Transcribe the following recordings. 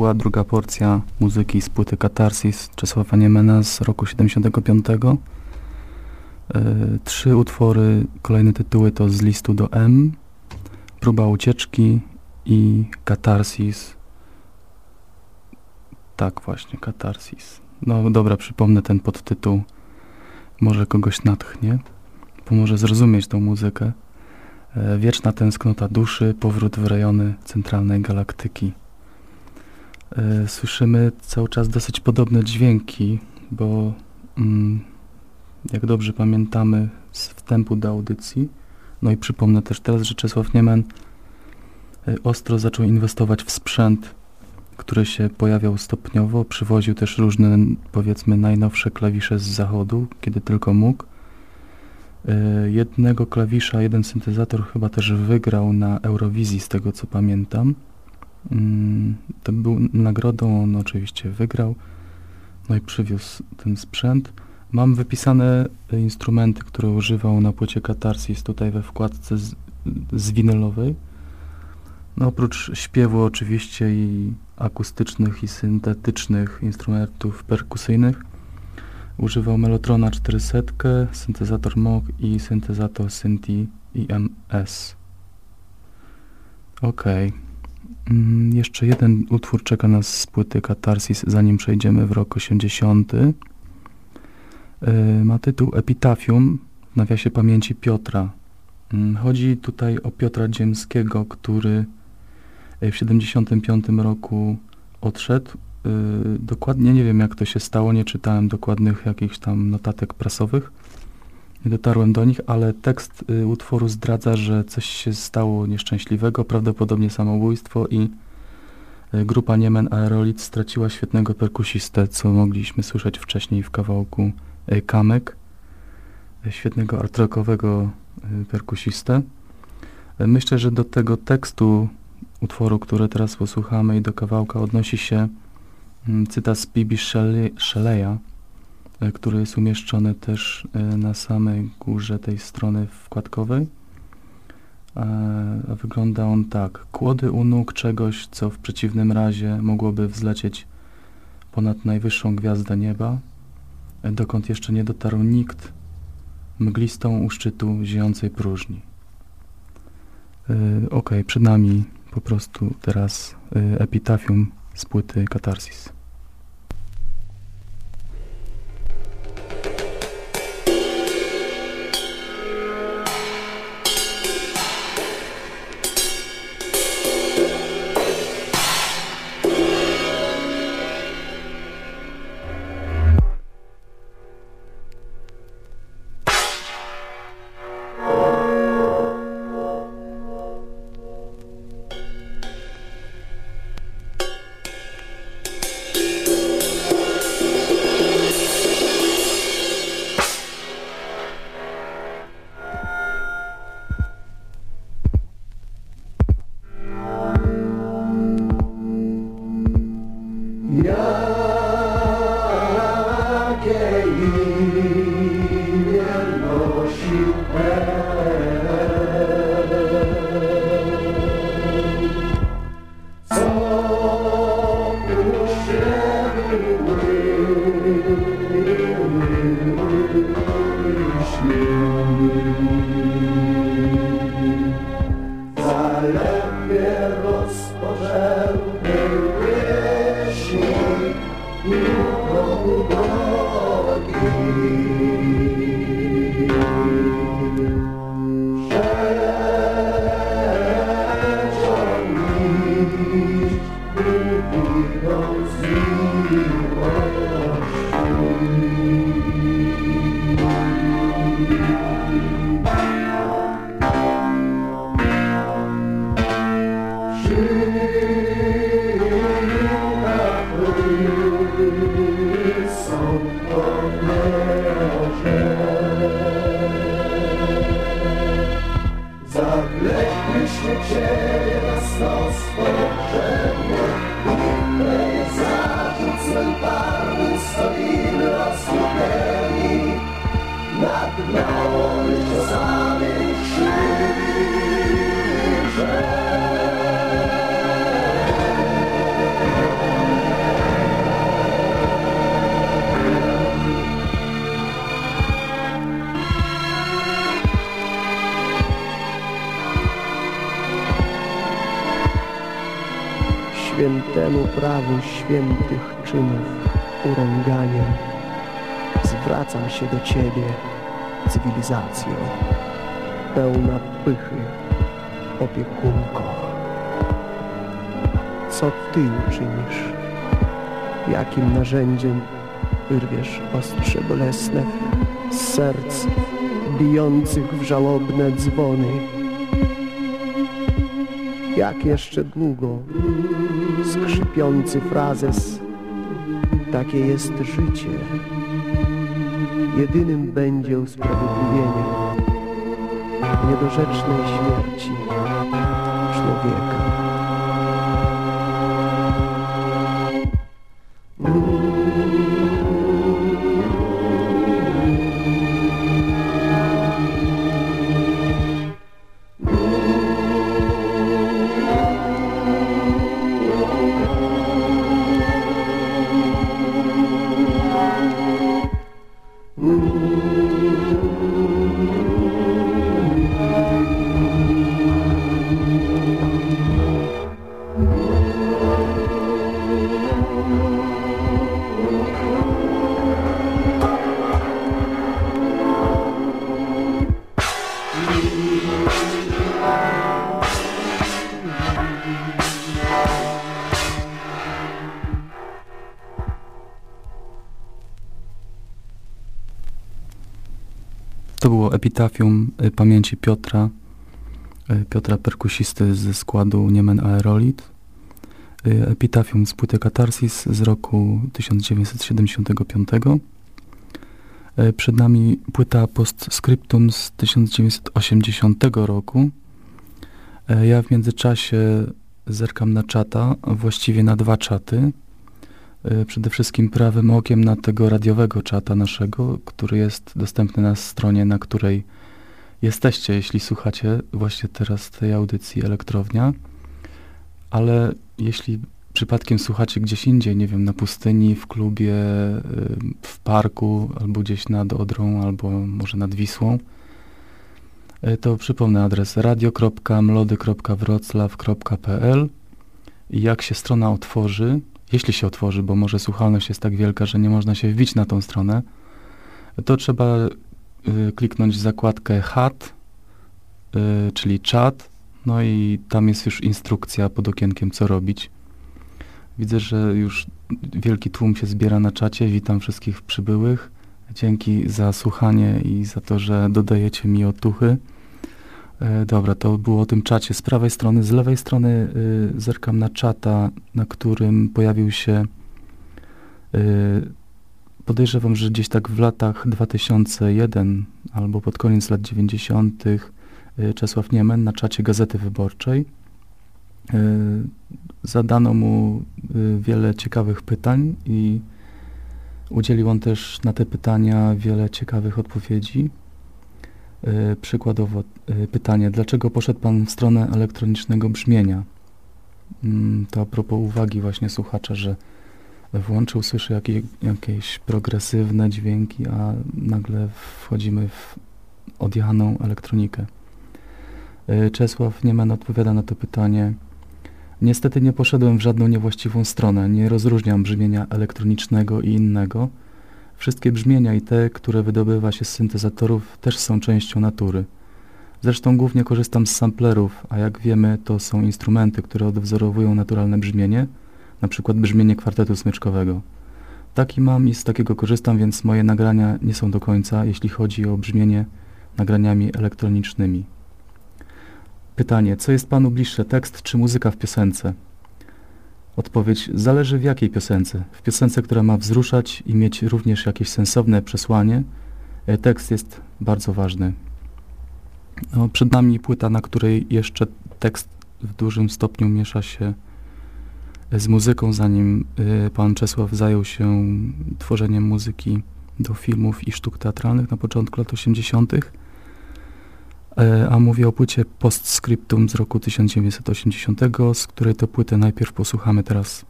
była druga porcja muzyki z płyty Katarsis Czesława Niemena z roku 75. E, trzy utwory, kolejne tytuły to Z listu do M, Próba ucieczki i Katarsis. Tak właśnie, Katarsis. No dobra, przypomnę ten podtytuł. Może kogoś natchnie, pomoże zrozumieć tą muzykę. E, wieczna tęsknota duszy, powrót w rejony centralnej galaktyki. E, słyszymy cały czas dosyć podobne dźwięki, bo mm, jak dobrze pamiętamy z wstępu do audycji, no i przypomnę też teraz, że Czesław Niemen e, ostro zaczął inwestować w sprzęt, który się pojawiał stopniowo, przywoził też różne, powiedzmy, najnowsze klawisze z zachodu, kiedy tylko mógł. E, jednego klawisza, jeden syntezator chyba też wygrał na Eurowizji, z tego co pamiętam. Mm, to był nagrodą, on oczywiście wygrał, no i przywiózł ten sprzęt. Mam wypisane instrumenty, które używał na płycie Katarsis tutaj we wkładce z, z winylowej. No oprócz śpiewu oczywiście i akustycznych i syntetycznych instrumentów perkusyjnych używał Melotrona 400, syntezator Moog i syntezator Synthi IMS. Okej. Okay. Mm, jeszcze jeden utwór czeka nas z płyty Katarsis, zanim przejdziemy w rok 80. Yy, ma tytuł Epitafium w nawiasie pamięci Piotra. Yy, chodzi tutaj o Piotra Dziemskiego, który y, w 75 roku odszedł. Yy, dokładnie nie wiem jak to się stało, nie czytałem dokładnych jakichś tam notatek prasowych nie dotarłem do nich, ale tekst y, utworu zdradza, że coś się stało nieszczęśliwego, prawdopodobnie samobójstwo i y, grupa Niemen Aerolit straciła świetnego perkusistę, co mogliśmy słyszeć wcześniej w kawałku y, Kamek, y, świetnego artrockowego y, perkusistę. Y, myślę, że do tego tekstu utworu, który teraz posłuchamy i do kawałka odnosi się mm, cytat z Bibi Shelley'a, który jest umieszczony też e, na samej górze tej strony wkładkowej. A wygląda on tak. Kłody u nóg czegoś, co w przeciwnym razie mogłoby wzlecieć ponad najwyższą gwiazdę nieba, e, dokąd jeszcze nie dotarł nikt, mglistą u szczytu ziejącej próżni. ok, przed nami po prostu teraz epitafium z płyty Katarsis. Pełna pychy, opiekunko. Co Ty uczynisz? Jakim narzędziem wyrwiesz ostrze bolesne z serc bijących w żałobne dzwony? Jak jeszcze długo skrzypiący frazes takie jest życie. Jedynym będzie usprawiedliwieniem niedorzecznej śmierci człowieka. To było epitafium y, pamięci Piotra, y, Piotra perkusisty ze składu Niemen Aerolit. Y, epitafium z płyty Katarsis z roku 1975. Przed nami płyta Postscriptum z 1980 roku. Ja w międzyczasie zerkam na czata, właściwie na dwa czaty. Y, przede wszystkim prawym okiem na tego radiowego czata naszego, który jest dostępny na stronie, na której jesteście, jeśli słuchacie właśnie teraz tej audycji Elektrownia. Ale jeśli przypadkiem słuchacie gdzieś indziej, nie wiem, na pustyni, w klubie, y, w parku, albo gdzieś nad Odrą, albo może nad Wisłą, y, to przypomnę adres radio.mlody.wroclaw.pl i jak się strona otworzy, jeśli się otworzy, bo może słuchalność jest tak wielka, że nie można się wbić na tą stronę, to trzeba y, kliknąć zakładkę HAT, y, czyli czat, no i tam jest już instrukcja pod okienkiem, co robić. Widzę, że już wielki tłum się zbiera na czacie. Witam wszystkich przybyłych. Dzięki za słuchanie i za to, że dodajecie mi otuchy. E, dobra, to było o tym czacie z prawej strony. Z lewej strony y, zerkam na czata, na którym pojawił się y, podejrzewam, że gdzieś tak w latach 2001 albo pod koniec lat 90. Y, Czesław Niemen na czacie Gazety Wyborczej. Y, zadano mu y, wiele ciekawych pytań i udzielił on też na te pytania wiele ciekawych odpowiedzi. Y, przykładowo y, pytanie, dlaczego poszedł Pan w stronę elektronicznego brzmienia? Mm, to a propos uwagi właśnie słuchacza, że włączył, słyszy jakie, jakieś progresywne dźwięki, a nagle wchodzimy w odjechaną elektronikę. Y, Czesław Niemen odpowiada na to pytanie, Niestety nie poszedłem w żadną niewłaściwą stronę, nie rozróżniam brzmienia elektronicznego i innego. Wszystkie brzmienia i te, które wydobywa się z syntezatorów, też są częścią natury. Zresztą głównie korzystam z samplerów, a jak wiemy, to są instrumenty, które odwzorowują naturalne brzmienie, przykład brzmienie kwartetu smyczkowego. Taki mam i z takiego korzystam, więc moje nagrania nie są do końca, jeśli chodzi o brzmienie nagraniami elektronicznymi. Pytanie, co jest Panu bliższe, tekst czy muzyka w piosence? Odpowiedź, zależy w jakiej piosence. W piosence, która ma wzruszać i mieć również jakieś sensowne przesłanie, e, tekst jest bardzo ważny. No, przed nami płyta, na której jeszcze tekst w dużym stopniu miesza się z muzyką, zanim y, pan Czesław zajął się tworzeniem muzyki do filmów i sztuk teatralnych na początku lat 80. E, a mówię o płycie Postscriptum z roku 1980, z której to płyty najpierw posłuchamy teraz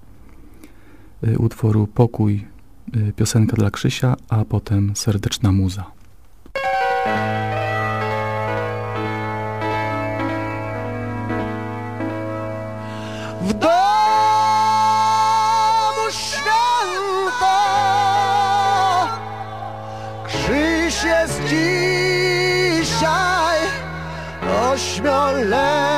y, utworu Pokój, y, piosenka dla Krzysia, a potem Serdeczna Muza. W domu święta Krzyż jest No love.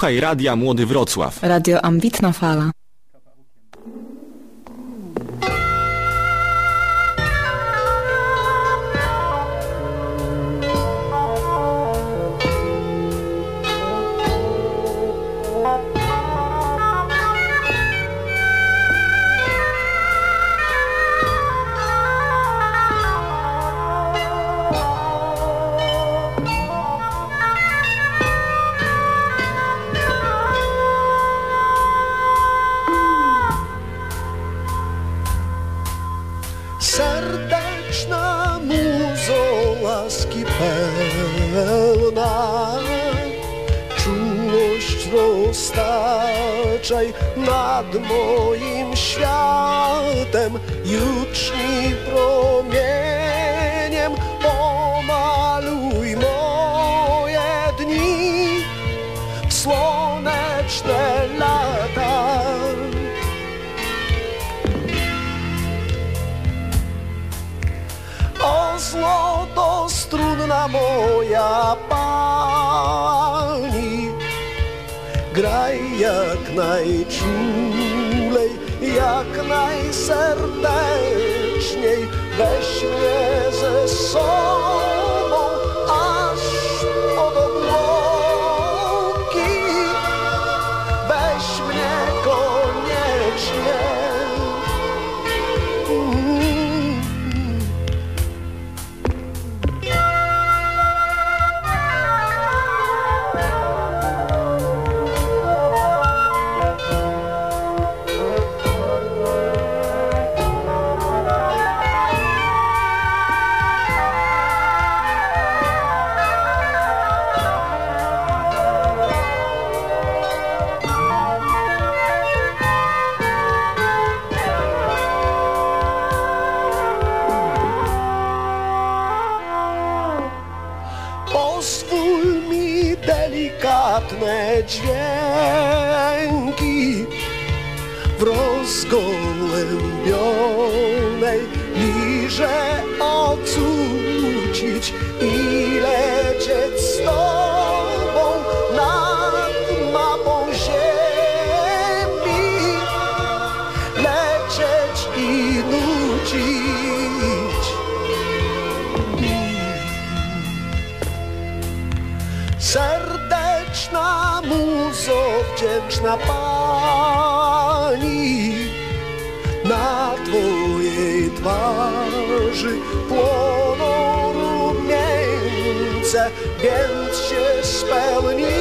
Słuchaj Radia Młody Wrocław. Radio Ambitna Fala. Lata. O złoto strunna moja pani Graj jak najczulej, jak najserdeczniej Weź mnie ze sobą w rozgołębionej lirze ocucić i lecieć z tobą nad mapą ziemi. Lecieć i nucić. Serdeczna muzo, wdzięczna pani twarzy płoną rumieńce Więc się spełniła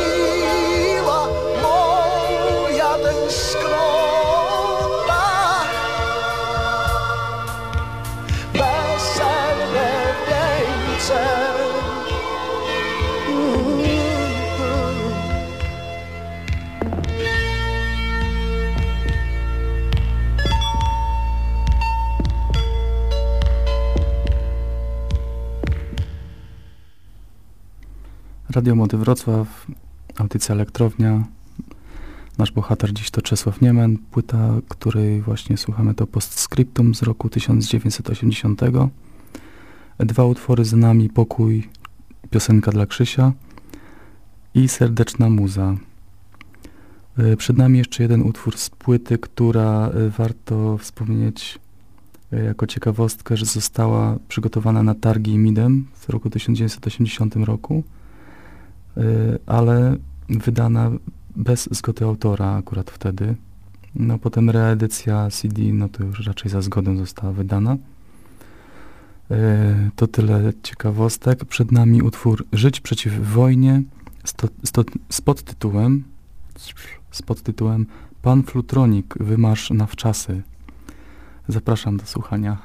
Radio Młody Wrocław, audycja Elektrownia. Nasz bohater dziś to Czesław Niemen, płyta, której właśnie słuchamy to Postscriptum z roku 1980. Dwa utwory z nami, Pokój, piosenka dla Krzysia i Serdeczna Muza. Y, Przed nami jeszcze jeden utwór z płyty, która y, warto wspomnieć y, jako ciekawostkę, że została przygotowana na targi Midem w roku 1980 roku. Y, ale wydana bez zgody autora akurat wtedy. No potem reedycja CD, no to już raczej za zgodą została wydana. Y, To tyle ciekawostek. Przed nami utwór Żyć przeciw wojnie z, to, z, podtytułem z Pan Flutronik, wymarsz na wczasy. Zapraszam do słuchania.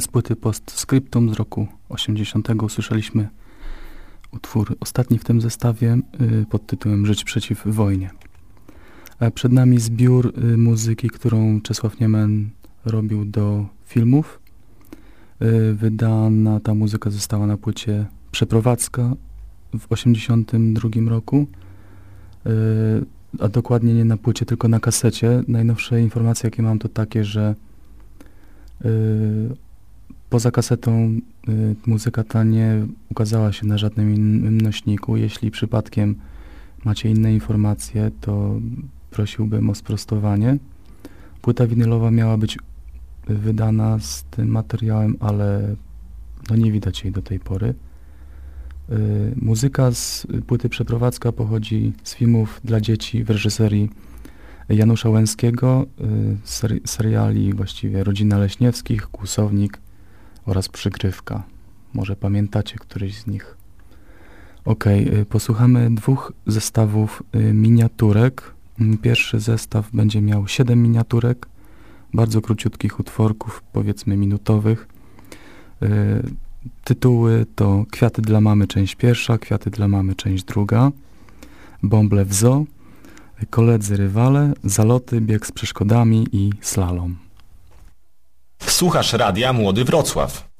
Z płyty Postscriptum z roku 80 usłyszeliśmy utwór ostatni w tym zestawie y, pod tytułem Żyć przeciw wojnie. Przed nami zbiór y, muzyki, którą Czesław Niemen robił do filmów. Y, wydana ta muzyka została na płycie Przeprowadzka w 82 roku, a dokładnie nie na płycie, tylko na kasecie. Najnowsze informacje, jakie mam, to takie, że poza kasetą y, muzyka ta nie ukazała się na żadnym innym nośniku. Jeśli przypadkiem macie inne informacje, to prosiłbym o sprostowanie. Płyta winylowa miała być wydana z tym materiałem, ale no nie widać jej do tej pory. Y, muzyka z płyty Przeprowadzka pochodzi z filmów dla dzieci w reżyserii Janusza Łęskiego, y, seri seriali właściwie Rodzina Leśniewskich, Kłusownik oraz Przygrywka. Może pamiętacie któryś z nich. Ok, posłuchamy dwóch zestawów y, miniaturek. Mm, Pierwszy zestaw będzie miał 7 miniaturek, bardzo króciutkich utworków, powiedzmy minutowych. Y, Tytuły to Kwiaty dla mamy, część pierwsza, Kwiaty dla mamy, część druga, Bąble w zoo, Koledzy rywale, Zaloty, Bieg z przeszkodami i Slalom. Słuchasz Radia Młody Wrocław.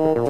Oh.